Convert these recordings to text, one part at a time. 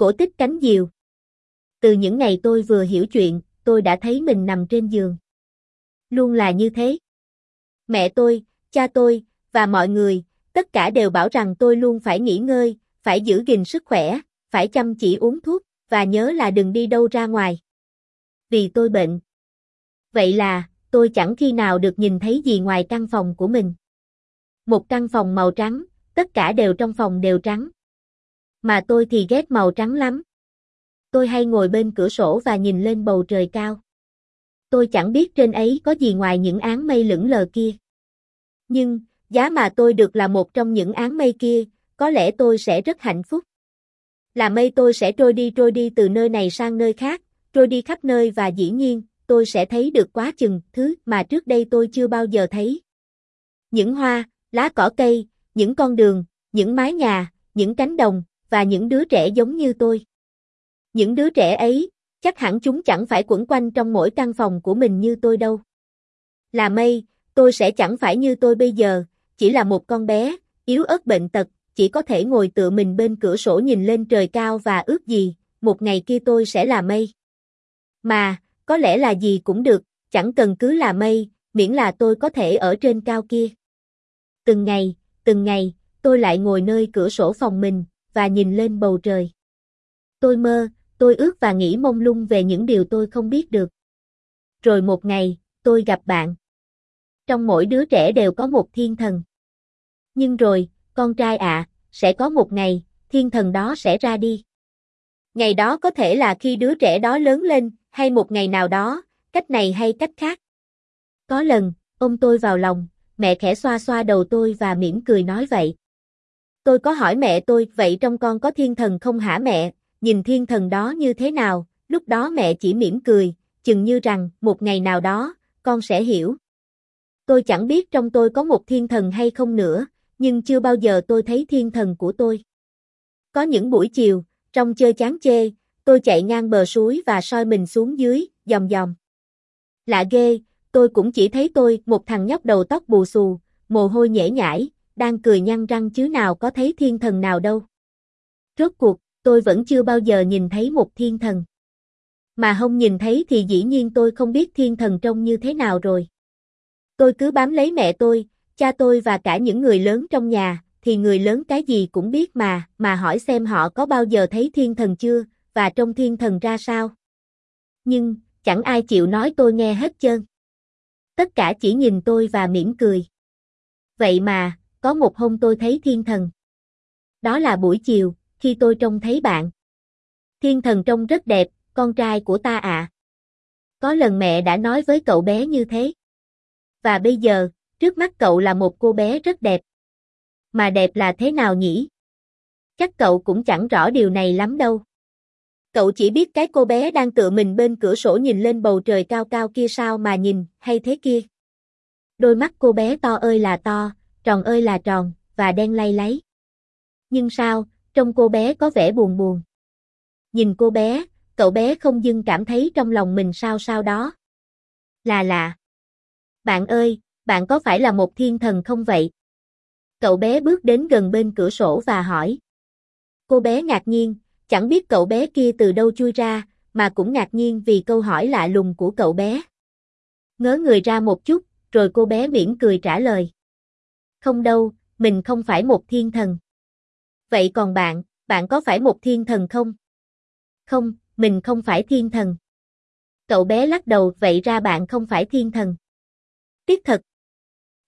cổ tích cánh diều. Từ những ngày tôi vừa hiểu chuyện, tôi đã thấy mình nằm trên giường. Luôn là như thế. Mẹ tôi, cha tôi, và mọi người, tất cả đều bảo rằng tôi luôn phải nghỉ ngơi, phải giữ gìn sức khỏe, phải chăm chỉ uống thuốc, và nhớ là đừng đi đâu ra ngoài. Vì tôi bệnh. Vậy là, tôi chẳng khi nào được nhìn thấy gì ngoài căn phòng của mình. Một căn phòng màu trắng, tất cả đều trong phòng đều trắng. Mà tôi thì ghét màu trắng lắm. Tôi hay ngồi bên cửa sổ và nhìn lên bầu trời cao. Tôi chẳng biết trên ấy có gì ngoài những áng mây lững lờ kia. Nhưng, giá mà tôi được là một trong những áng mây kia, có lẽ tôi sẽ rất hạnh phúc. Là mây tôi sẽ trôi đi trôi đi từ nơi này sang nơi khác, trôi đi khắp nơi và dĩ nhiên, tôi sẽ thấy được quá chừng thứ mà trước đây tôi chưa bao giờ thấy. Những hoa, lá cỏ cây, những con đường, những mái nhà, những cánh đồng, và những đứa trẻ giống như tôi. Những đứa trẻ ấy, chắc hẳn chúng chẳng phải quẩn quanh trong mỗi căn phòng của mình như tôi đâu. Là mây, tôi sẽ chẳng phải như tôi bây giờ, chỉ là một con bé, yếu ớt bệnh tật, chỉ có thể ngồi tựa mình bên cửa sổ nhìn lên trời cao và ước gì, một ngày kia tôi sẽ là mây. Mà, có lẽ là gì cũng được, chẳng cần cứ là mây, miễn là tôi có thể ở trên cao kia. Từng ngày, từng ngày, tôi lại ngồi nơi cửa sổ phòng mình, và nhìn lên bầu trời. Tôi mơ, tôi ước và nghĩ mông lung về những điều tôi không biết được. Rồi một ngày, tôi gặp bạn. Trong mỗi đứa trẻ đều có một thiên thần. Nhưng rồi, con trai ạ, à, sẽ có một ngày, thiên thần đó sẽ ra đi. Ngày đó có thể là khi đứa trẻ đó lớn lên, hay một ngày nào đó, cách này hay cách khác. Có lần, ôm tôi vào lòng, mẹ khẽ xoa xoa đầu tôi và mỉm cười nói vậy. Tôi có hỏi mẹ tôi, vậy trong con có thiên thần không hả mẹ, nhìn thiên thần đó như thế nào, lúc đó mẹ chỉ mỉm cười, chừng như rằng, một ngày nào đó, con sẽ hiểu. Tôi chẳng biết trong tôi có một thiên thần hay không nữa, nhưng chưa bao giờ tôi thấy thiên thần của tôi. Có những buổi chiều, trong chơi chán chê, tôi chạy ngang bờ suối và soi mình xuống dưới, dòng dòng. Lạ ghê, tôi cũng chỉ thấy tôi, một thằng nhóc đầu tóc bù xù, mồ hôi nhễ nhãi, đang cười nhăn răng chứ nào có thấy thiên thần nào đâu. Rốt cuộc, tôi vẫn chưa bao giờ nhìn thấy một thiên thần. Mà không nhìn thấy thì dĩ nhiên tôi không biết thiên thần trông như thế nào rồi. Tôi cứ bám lấy mẹ tôi, cha tôi và cả những người lớn trong nhà, thì người lớn cái gì cũng biết mà, mà hỏi xem họ có bao giờ thấy thiên thần chưa, và trông thiên thần ra sao. Nhưng, chẳng ai chịu nói tôi nghe hết trơn. Tất cả chỉ nhìn tôi và mỉm cười. Vậy mà, có một hôm tôi thấy thiên thần. Đó là buổi chiều, khi tôi trông thấy bạn. Thiên thần trông rất đẹp, con trai của ta ạ. Có lần mẹ đã nói với cậu bé như thế. Và bây giờ, trước mắt cậu là một cô bé rất đẹp. Mà đẹp là thế nào nhỉ? Chắc cậu cũng chẳng rõ điều này lắm đâu. Cậu chỉ biết cái cô bé đang tựa mình bên cửa sổ nhìn lên bầu trời cao cao kia sao mà nhìn, hay thế kia. Đôi mắt cô bé to ơi là to, tròn ơi là tròn, và đen lay lấy. Nhưng sao, trông cô bé có vẻ buồn buồn. Nhìn cô bé, cậu bé không dưng cảm thấy trong lòng mình sao sao đó. Là lạ. Bạn ơi, bạn có phải là một thiên thần không vậy? Cậu bé bước đến gần bên cửa sổ và hỏi. Cô bé ngạc nhiên, chẳng biết cậu bé kia từ đâu chui ra, mà cũng ngạc nhiên vì câu hỏi lạ lùng của cậu bé. Ngớ người ra một chút, rồi cô bé mỉm cười trả lời. Không đâu, mình không phải một thiên thần. Vậy còn bạn, bạn có phải một thiên thần không? Không, mình không phải thiên thần. Cậu bé lắc đầu, vậy ra bạn không phải thiên thần. Tiếc thật.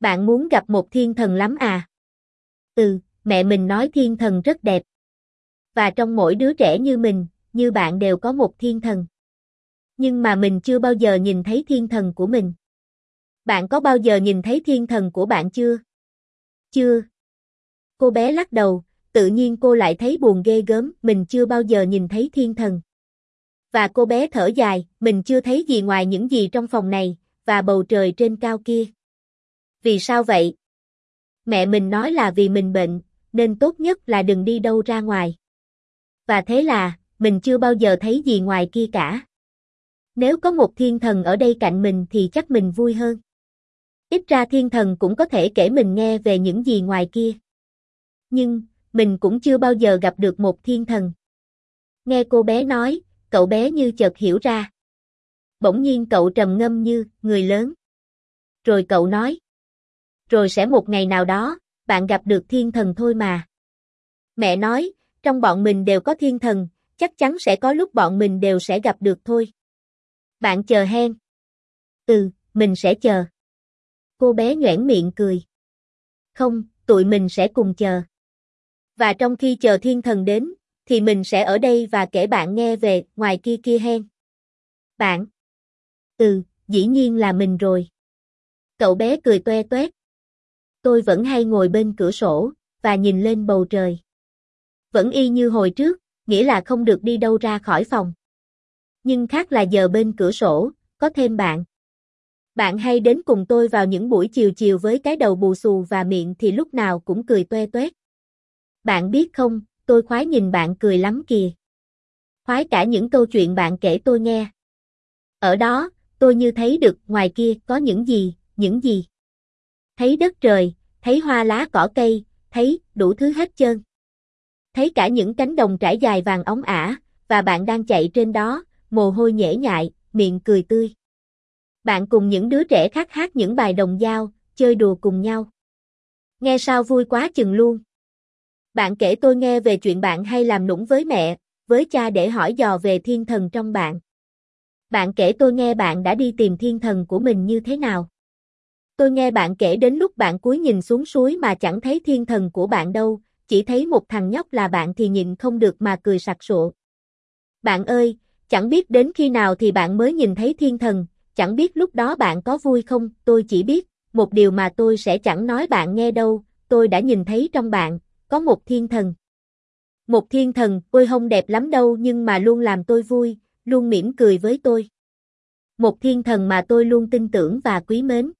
Bạn muốn gặp một thiên thần lắm à? Ừ, mẹ mình nói thiên thần rất đẹp. Và trong mỗi đứa trẻ như mình, như bạn đều có một thiên thần. Nhưng mà mình chưa bao giờ nhìn thấy thiên thần của mình. Bạn có bao giờ nhìn thấy thiên thần của bạn chưa? Chưa. Cô bé lắc đầu, tự nhiên cô lại thấy buồn ghê gớm, mình chưa bao giờ nhìn thấy thiên thần. Và cô bé thở dài, mình chưa thấy gì ngoài những gì trong phòng này, và bầu trời trên cao kia. Vì sao vậy? Mẹ mình nói là vì mình bệnh, nên tốt nhất là đừng đi đâu ra ngoài. Và thế là, mình chưa bao giờ thấy gì ngoài kia cả. Nếu có một thiên thần ở đây cạnh mình thì chắc mình vui hơn. Ít ra thiên thần cũng có thể kể mình nghe về những gì ngoài kia. Nhưng, mình cũng chưa bao giờ gặp được một thiên thần. Nghe cô bé nói, cậu bé như chợt hiểu ra. Bỗng nhiên cậu trầm ngâm như, người lớn. Rồi cậu nói. Rồi sẽ một ngày nào đó, bạn gặp được thiên thần thôi mà. Mẹ nói, trong bọn mình đều có thiên thần, chắc chắn sẽ có lúc bọn mình đều sẽ gặp được thôi. Bạn chờ hen. Ừ, mình sẽ chờ. Cô bé nhoẻn miệng cười. Không, tụi mình sẽ cùng chờ. Và trong khi chờ thiên thần đến, thì mình sẽ ở đây và kể bạn nghe về ngoài kia kia hen. Bạn. Ừ, dĩ nhiên là mình rồi. Cậu bé cười toe toét. Tôi vẫn hay ngồi bên cửa sổ, và nhìn lên bầu trời. Vẫn y như hồi trước, nghĩa là không được đi đâu ra khỏi phòng. Nhưng khác là giờ bên cửa sổ, có thêm bạn. Bạn hay đến cùng tôi vào những buổi chiều chiều với cái đầu bù xù và miệng thì lúc nào cũng cười toe toét. Bạn biết không, tôi khoái nhìn bạn cười lắm kìa. Khoái cả những câu chuyện bạn kể tôi nghe. Ở đó, tôi như thấy được ngoài kia có những gì, những gì. Thấy đất trời, thấy hoa lá cỏ cây, thấy đủ thứ hết trơn. Thấy cả những cánh đồng trải dài vàng óng ả, và bạn đang chạy trên đó, mồ hôi nhễ nhại, miệng cười tươi. Bạn cùng những đứa trẻ khác hát những bài đồng dao, chơi đùa cùng nhau. Nghe sao vui quá chừng luôn. Bạn kể tôi nghe về chuyện bạn hay làm nũng với mẹ, với cha để hỏi dò về thiên thần trong bạn. Bạn kể tôi nghe bạn đã đi tìm thiên thần của mình như thế nào. Tôi nghe bạn kể đến lúc bạn cúi nhìn xuống suối mà chẳng thấy thiên thần của bạn đâu, chỉ thấy một thằng nhóc là bạn thì nhịn không được mà cười sặc sụa. Bạn ơi, chẳng biết đến khi nào thì bạn mới nhìn thấy thiên thần, chẳng biết lúc đó bạn có vui không, tôi chỉ biết, một điều mà tôi sẽ chẳng nói bạn nghe đâu, tôi đã nhìn thấy trong bạn, có một thiên thần. Một thiên thần, ôi không đẹp lắm đâu nhưng mà luôn làm tôi vui, luôn mỉm cười với tôi. Một thiên thần mà tôi luôn tin tưởng và quý mến.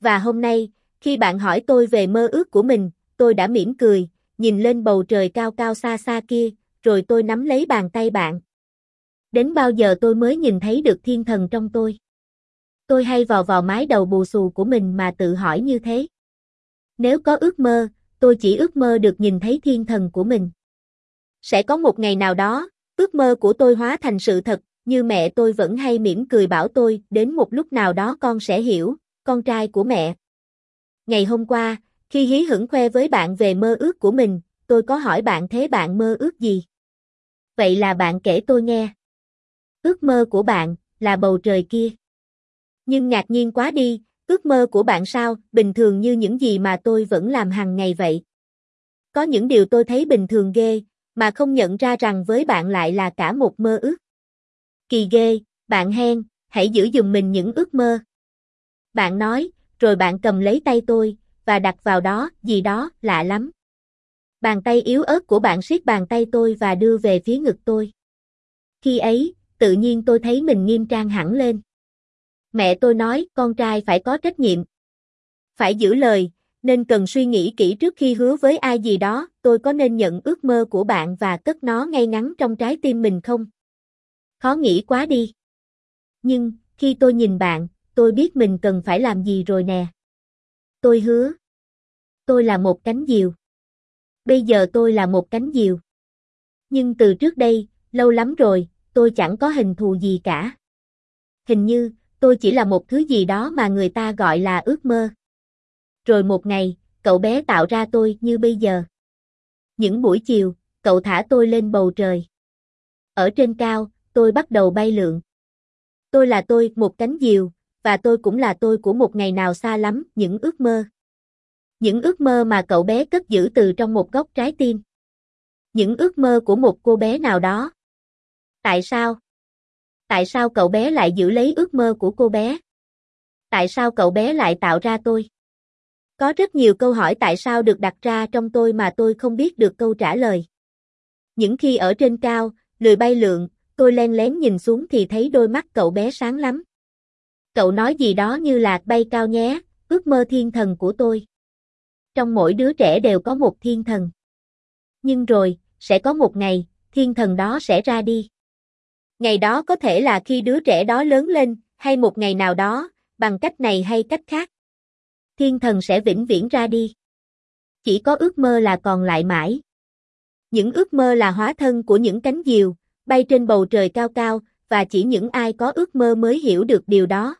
Và hôm nay, khi bạn hỏi tôi về mơ ước của mình, tôi đã mỉm cười, nhìn lên bầu trời cao cao xa xa kia, rồi tôi nắm lấy bàn tay bạn. Đến bao giờ tôi mới nhìn thấy được thiên thần trong tôi? Tôi hay vào vào mái đầu bù xù của mình mà tự hỏi như thế. Nếu có ước mơ, tôi chỉ ước mơ được nhìn thấy thiên thần của mình. Sẽ có một ngày nào đó, ước mơ của tôi hóa thành sự thật, như mẹ tôi vẫn hay mỉm cười bảo tôi, đến một lúc nào đó con sẽ hiểu, con trai của mẹ. Ngày hôm qua, khi hí hửng khoe với bạn về mơ ước của mình, tôi có hỏi bạn thế bạn mơ ước gì? Vậy là bạn kể tôi nghe. Ước mơ của bạn, là bầu trời kia. Nhưng ngạc nhiên quá đi, ước mơ của bạn sao, bình thường như những gì mà tôi vẫn làm hàng ngày vậy. Có những điều tôi thấy bình thường ghê, mà không nhận ra rằng với bạn lại là cả một mơ ước. Kỳ ghê, bạn hen, hãy giữ giùm mình những ước mơ. Bạn nói, rồi bạn cầm lấy tay tôi, và đặt vào đó, gì đó, lạ lắm. Bàn tay yếu ớt của bạn siết bàn tay tôi và đưa về phía ngực tôi. Khi ấy, tự nhiên tôi thấy mình nghiêm trang hẳn lên. Mẹ tôi nói, con trai phải có trách nhiệm. Phải giữ lời, nên cần suy nghĩ kỹ trước khi hứa với ai gì đó, tôi có nên nhận ước mơ của bạn và cất nó ngay ngắn trong trái tim mình không? Khó nghĩ quá đi. Nhưng, khi tôi nhìn bạn, tôi biết mình cần phải làm gì rồi nè. Tôi hứa. Tôi là một cánh diều. Bây giờ tôi là một cánh diều. Nhưng từ trước đây, lâu lắm rồi, tôi chẳng có hình thù gì cả. Hình như, tôi chỉ là một thứ gì đó mà người ta gọi là ước mơ. Rồi một ngày, cậu bé tạo ra tôi như bây giờ. Những buổi chiều, cậu thả tôi lên bầu trời. Ở trên cao, tôi bắt đầu bay lượn. Tôi là tôi, một cánh diều, và tôi cũng là tôi của một ngày nào xa lắm, những ước mơ. Những ước mơ mà cậu bé cất giữ từ trong một góc trái tim. Những ước mơ của một cô bé nào đó. Tại sao? Tại sao cậu bé lại giữ lấy ước mơ của cô bé? Tại sao cậu bé lại tạo ra tôi? Có rất nhiều câu hỏi tại sao được đặt ra trong tôi mà tôi không biết được câu trả lời. Những khi ở trên cao, lười bay lượn, tôi len lén nhìn xuống thì thấy đôi mắt cậu bé sáng lắm. Cậu nói gì đó như là bay cao nhé, ước mơ thiên thần của tôi. Trong mỗi đứa trẻ đều có một thiên thần. Nhưng rồi, sẽ có một ngày, thiên thần đó sẽ ra đi. Ngày đó có thể là khi đứa trẻ đó lớn lên, hay một ngày nào đó, bằng cách này hay cách khác. Thiên thần sẽ vĩnh viễn ra đi. Chỉ có ước mơ là còn lại mãi. Những ước mơ là hóa thân của những cánh diều, bay trên bầu trời cao cao, và chỉ những ai có ước mơ mới hiểu được điều đó.